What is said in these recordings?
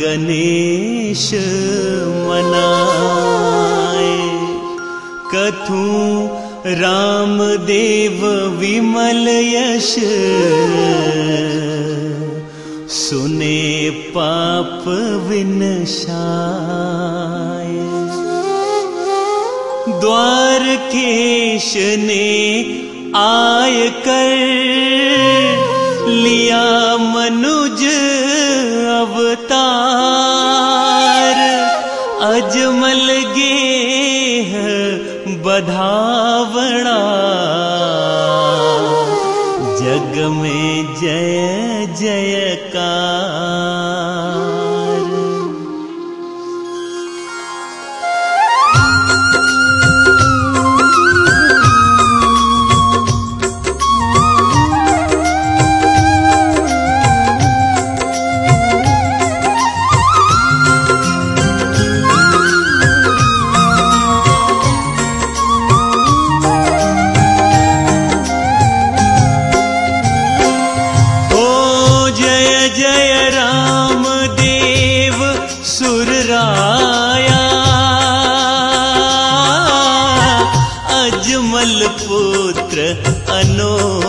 गणेश मना कथु रामदेव विमल यश। सुने पाप विनशाय द्वारकेश ने आय कर अवधा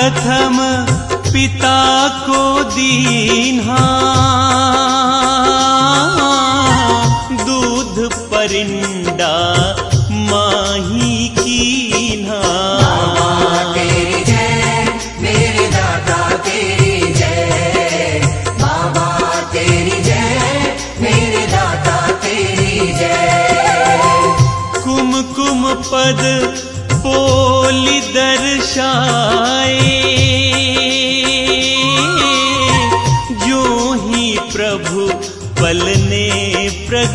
प्रथम पिता को दीन हाँ।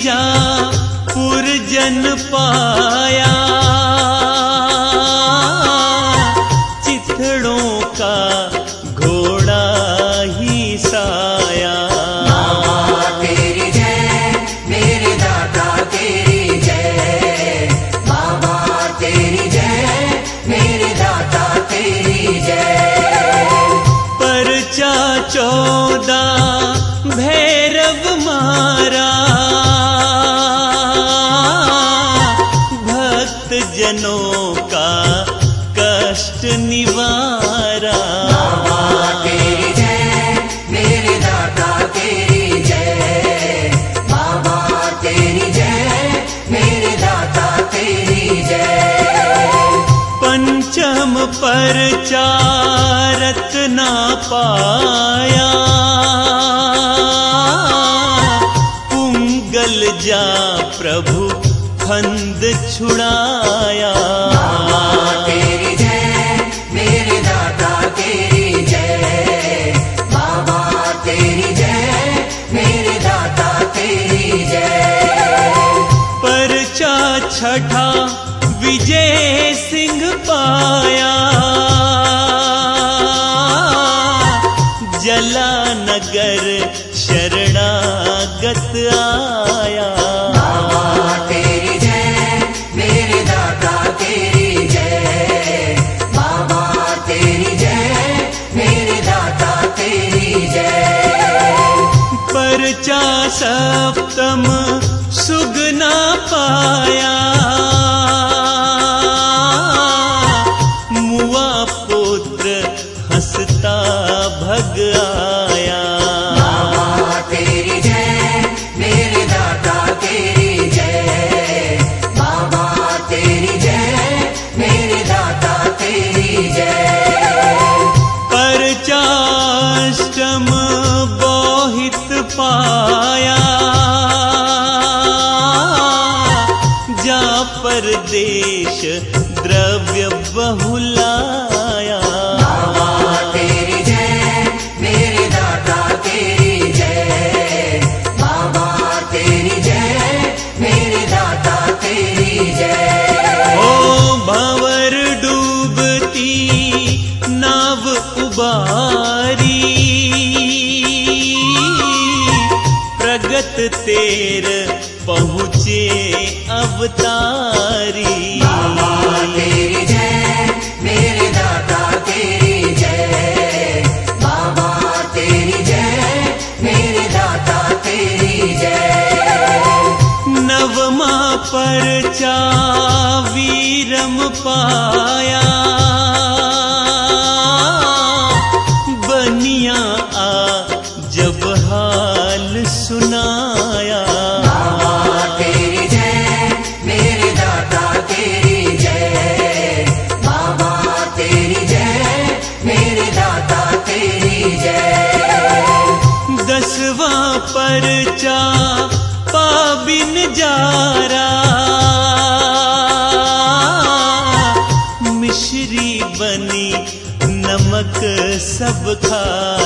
家。पर चारत ना पाया। पुंगल जा प्रभु फंद छुड़ाया। तेरी जय मेरे दाता तेरी जय। बाबा तेरी जय मेरे दाता तेरी जय। परचा छठा नगर शरणागत आया। तेरी जय मेरे दाता तेरी जय। बाबा तेरी जय मेरे दाता तेरी जय। परचा सप्तम तेर पहुँचे अवतारी। तेरी जय मेरे दाता तेरी जय। बाबा तेरी जय मेरे दाता तेरी जय। नवमा परचा वीरम पाया। बनिया आ जब हाल सुनाया। तेरी जय मेरे दाता तेरी जय। बाबा तेरी जय मेरे दाता तेरी जय। दसवा परचा पाबिन जारा मिश्री बनी नमक सब खारा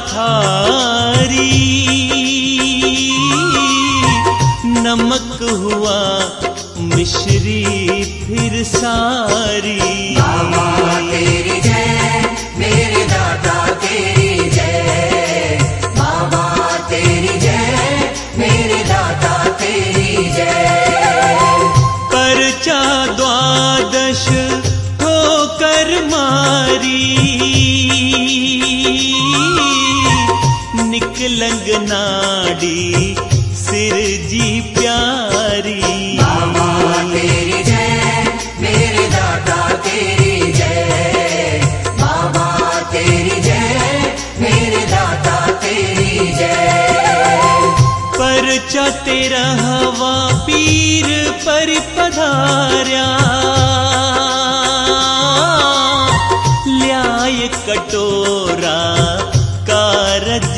थारी नमक हुआ मिश्री फिर सारी। मामा तेरी जय मेरे दाता निकलंग नाडी सिर जी प्यारी। तेरी जय मेरे दाता तेरी जय। बाबा तेरी जय मेरे दाता तेरी जय। परचा तेरा हवा पीर पर पधार्या।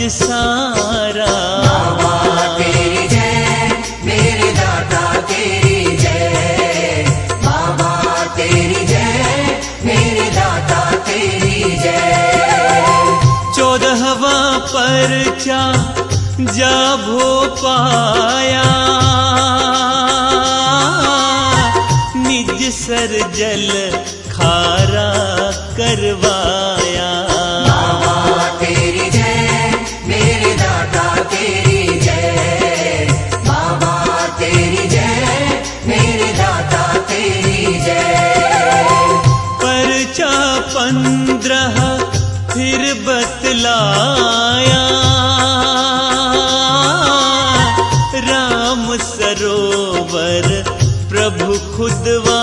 सारा। तेरी जय मेरे दाता तेरी जय। बाबा तेरी जय मेरे दाता तेरी जय। चौदहवा परचा जा भो पाया? निज सर जल खारा करवाया पन्द्रिर बतलाया। राम सरोवर प्रभु खुदवा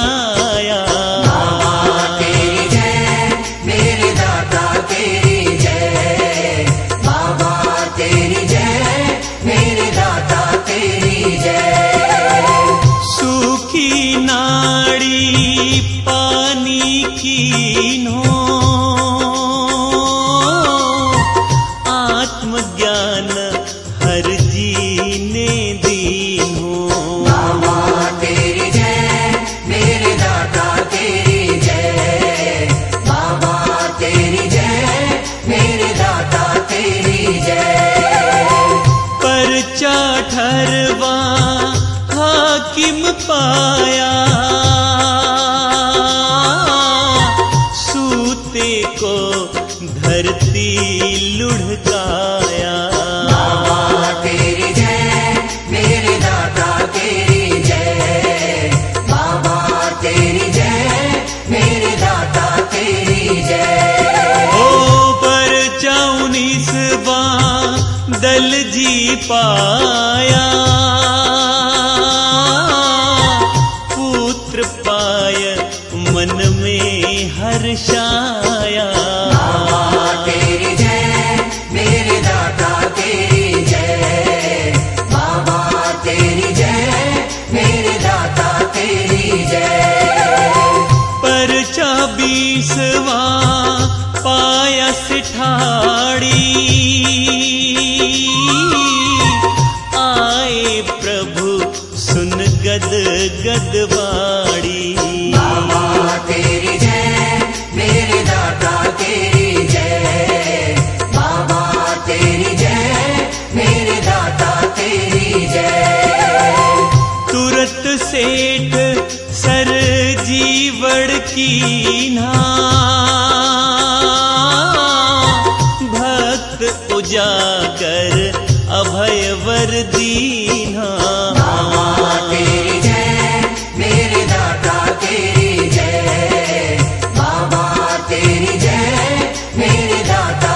啊。सेठ सर जीवड़ की ना। भक्त उजागर अभय वर दीना जय मेरे दाता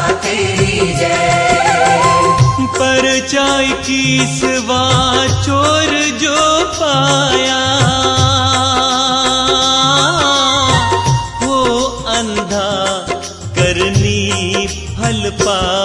जय। परचाई की सवा पार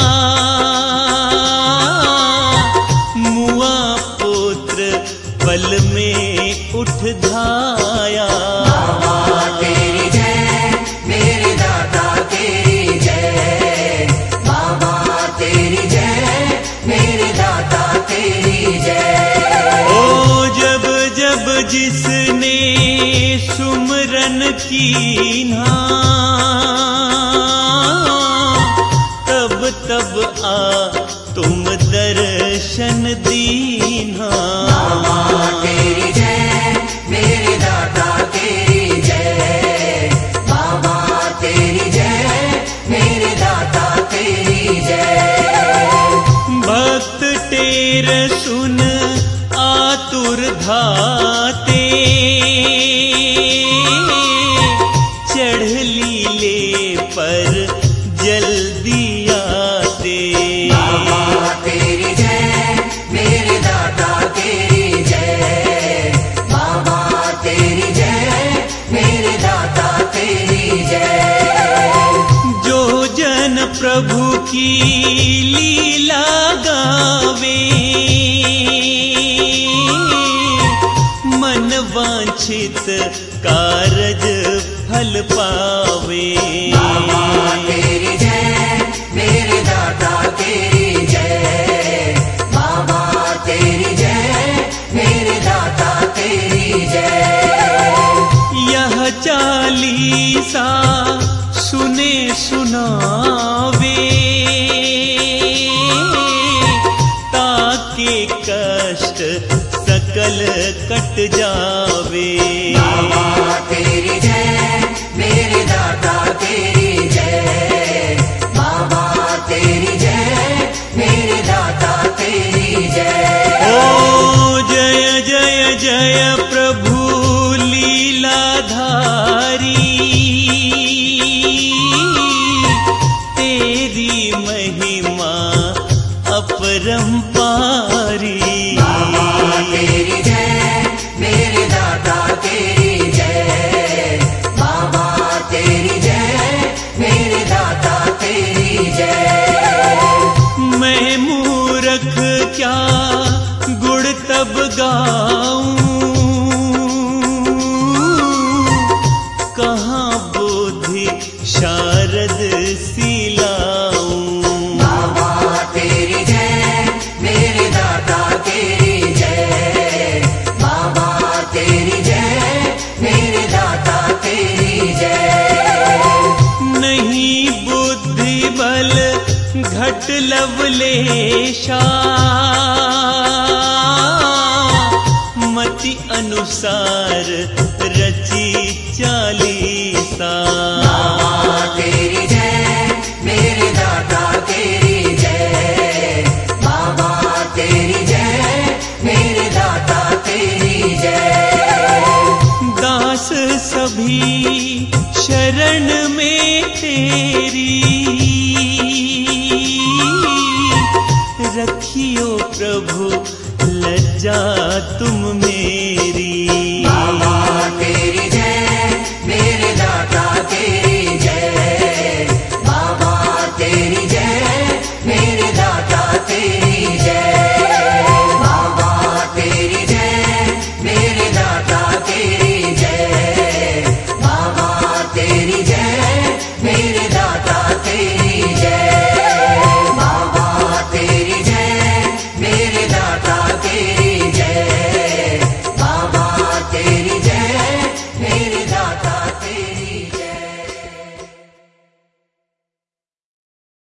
प्रभु की लीला गावे। मन वांछित कारज फल पा संकट सकल कट जावे। तेरी जय मेरे दाता तेरी जय। बाबा तेरी जय मेरे दाता तेरी जय। ओ जय जय जय प्र तुसार